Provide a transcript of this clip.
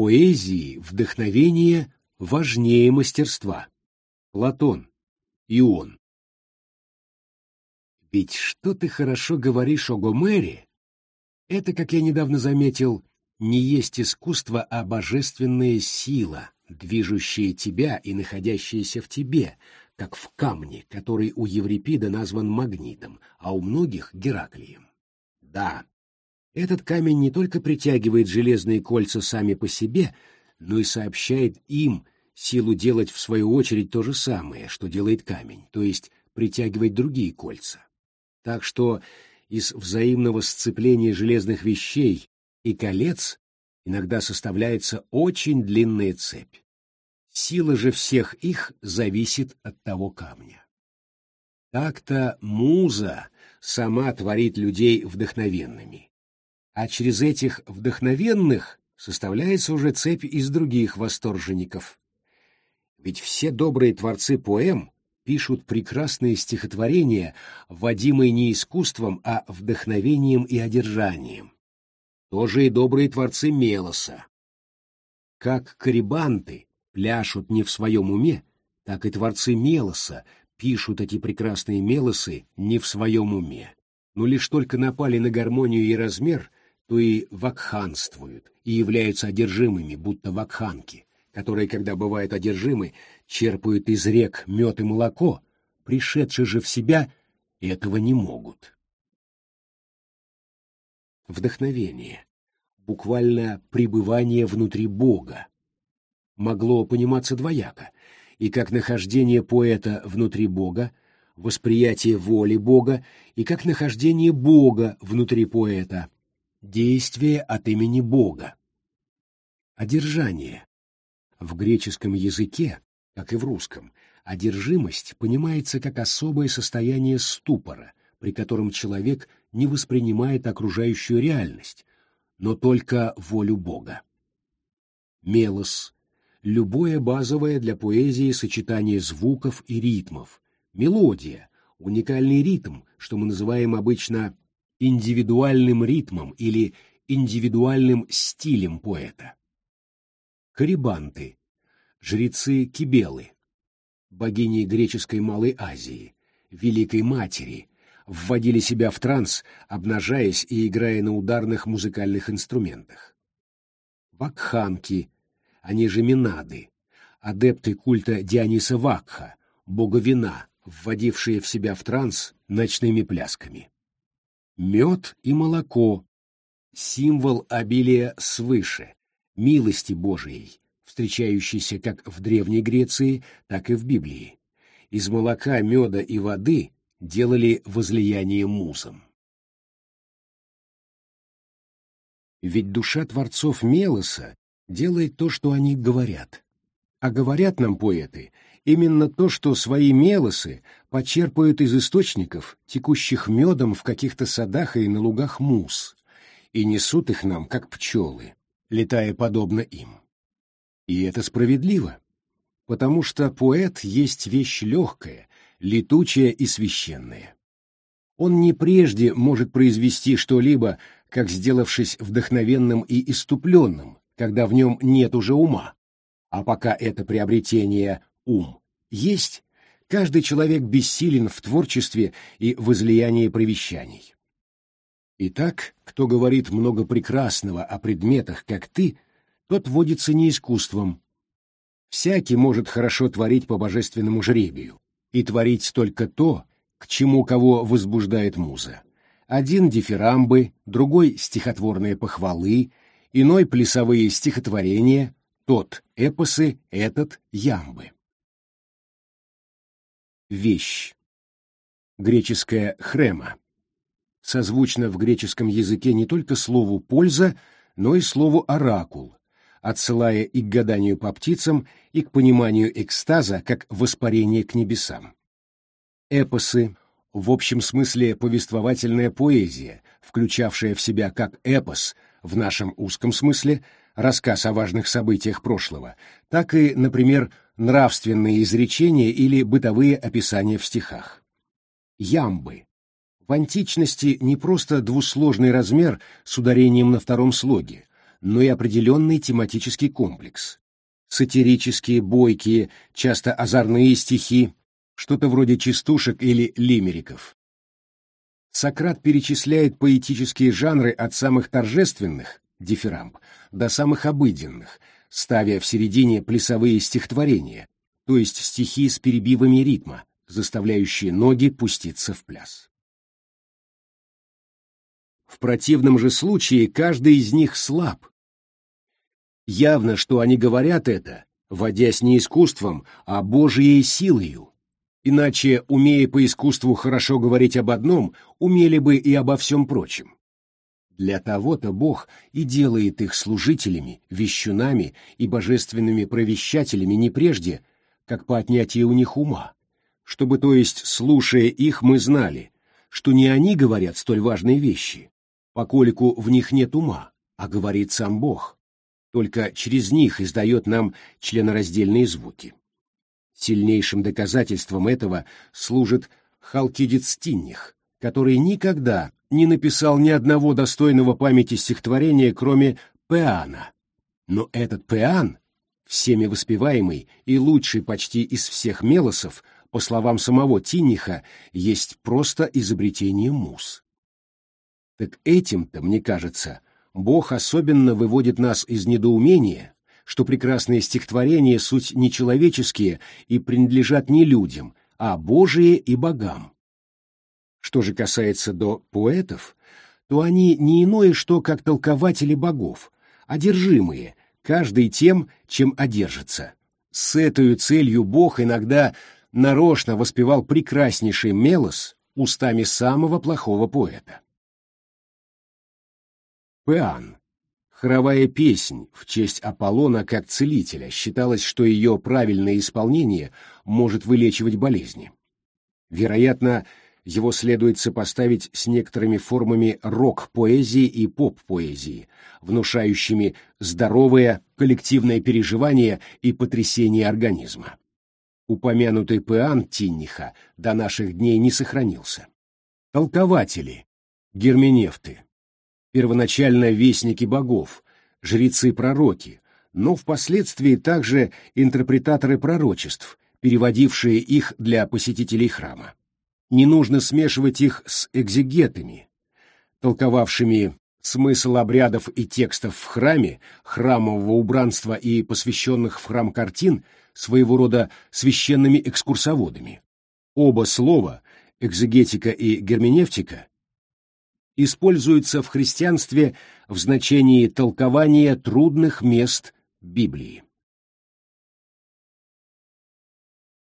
поэзии вдохновение важнее мастерства. Платон, Ион. Ведь что ты хорошо говоришь о Гомере, это, как я недавно заметил, не есть искусство, а божественная сила, движущая тебя и находящаяся в тебе, как в камне, который у Еврипида назван магнитом, а у многих — Гераклием. Да, этот камень не только притягивает железные кольца сами по себе, но и сообщает им силу делать в свою очередь то же самое, что делает камень, то есть притягивать другие кольца. Так что из взаимного сцепления железных вещей и колец иногда составляется очень длинная цепь. Сила же всех их зависит от того камня. Так-то муза сама творит людей вдохновенными, а через этих вдохновенных составляется уже цепь из других восторженников. Ведь все добрые творцы поэм пишут прекрасные стихотворения, вводимые не искусством, а вдохновением и одержанием. Тоже и добрые творцы Мелоса. Как карибанты пляшут не в своем уме, так и творцы Мелоса пишут эти прекрасные мелосы не в своем уме. Но лишь только напали на гармонию и размер, то и вакханствуют, и являются одержимыми, будто вакханки, которые, когда бывают одержимы, черпают из рек мед и молоко, пришедшие же в себя, этого не могут. Вдохновение, буквально пребывание внутри Бога, могло пониматься двояко, и как нахождение поэта внутри Бога, восприятие воли Бога, и как нахождение Бога внутри поэта, действие от имени Бога. Одержание. В греческом языке, как и в русском, одержимость понимается как особое состояние ступора, при котором человек не воспринимает окружающую реальность, но только волю Бога. Мелос — любое базовое для поэзии сочетание звуков и ритмов, мелодия — уникальный ритм, что мы называем обычно индивидуальным ритмом или индивидуальным стилем поэта. Карибанты, жрецы Кибелы, богини греческой Малой Азии, Великой Матери, вводили себя в транс, обнажаясь и играя на ударных музыкальных инструментах. Вакханки, они же Минады, адепты культа Диониса Вакха, бога вина, вводившие в себя в транс ночными плясками. Мед и молоко — символ обилия свыше, милости Божией, встречающийся как в Древней Греции, так и в Библии. Из молока, меда и воды делали возлияние музам. Ведь душа творцов Мелоса делает то, что они говорят. А говорят нам поэты именно то, что свои мелосы почерпают из источников, текущих медом в каких-то садах и на лугах мус, и несут их нам, как пчелы, летая подобно им. И это справедливо, потому что поэт есть вещь легкая, летучая и священная. Он не прежде может произвести что-либо, как сделавшись вдохновенным и иступленным, когда в нем нет уже ума. А пока это приобретение ум есть, каждый человек бессилен в творчестве и возлиянии провещаний. Итак, кто говорит много прекрасного о предметах, как ты, тот водится не искусством. Всякий может хорошо творить по божественному жребию и творить только то, к чему кого возбуждает муза. Один дифирамбы, другой стихотворные похвалы, иной плясовые стихотворения, тот эпосы, этот ямбы. Вещь. Греческая хрема. Созвучно в греческом языке не только слову «польза», но и слову «оракул», отсылая и к гаданию по птицам, и к пониманию экстаза как воспарение к небесам. Эпосы — в общем смысле повествовательная поэзия, включавшая в себя как эпос, в нашем узком смысле, рассказ о важных событиях прошлого, так и, например, нравственные изречения или бытовые описания в стихах. Ямбы. В античности не просто двусложный размер с ударением на втором слоге, но и определенный тематический комплекс. Сатирические, бойкие, часто озорные стихи, что-то вроде частушек или лимериков. Сократ перечисляет поэтические жанры от самых торжественных, дифирамб, до самых обыденных, ставя в середине плясовые стихотворения, то есть стихи с перебивами ритма, заставляющие ноги пуститься в пляс. В противном же случае каждый из них слаб. Явно, что они говорят это, водясь не искусством, а Божией силою. Иначе, умея по искусству хорошо говорить об одном, умели бы и обо всем прочем. Для того-то Бог и делает их служителями, вещунами и божественными провещателями не прежде, как по отнятии у них ума, чтобы, то есть, слушая их, мы знали, что не они говорят столь важные вещи, покольку в них нет ума, а говорит сам Бог, только через них издает нам членораздельные звуки. Сильнейшим доказательством этого служит Халкидец Тинних, который никогда не написал ни одного достойного памяти стихотворения, кроме Пеана. Но этот Пеан, всеми воспеваемый и лучший почти из всех мелосов, по словам самого Тинниха, есть просто изобретение мус. Так этим-то, мне кажется, Бог особенно выводит нас из недоумения, что прекрасные стихотворения суть не человеческие и принадлежат не людям, а Божие и богам. Что же касается до поэтов, то они не иное что, как толкователи богов, одержимые, каждый тем, чем одержится. С этой целью Бог иногда нарочно воспевал прекраснейший мелос устами самого плохого поэта. Пеан Хоровая песнь в честь Аполлона как целителя считалось, что ее правильное исполнение может вылечивать болезни. Вероятно, его следует сопоставить с некоторыми формами рок-поэзии и поп-поэзии, внушающими здоровое коллективное переживание и потрясение организма. Упомянутый Пеан Тинниха до наших дней не сохранился. Толкователи, герменевты, первоначально вестники богов, жрецы-пророки, но впоследствии также интерпретаторы пророчеств, переводившие их для посетителей храма. Не нужно смешивать их с экзегетами, толковавшими смысл обрядов и текстов в храме, храмового убранства и посвященных в храм картин своего рода священными экскурсоводами. Оба слова, экзегетика и герменевтика, используется в христианстве в значении толкования трудных мест Библии.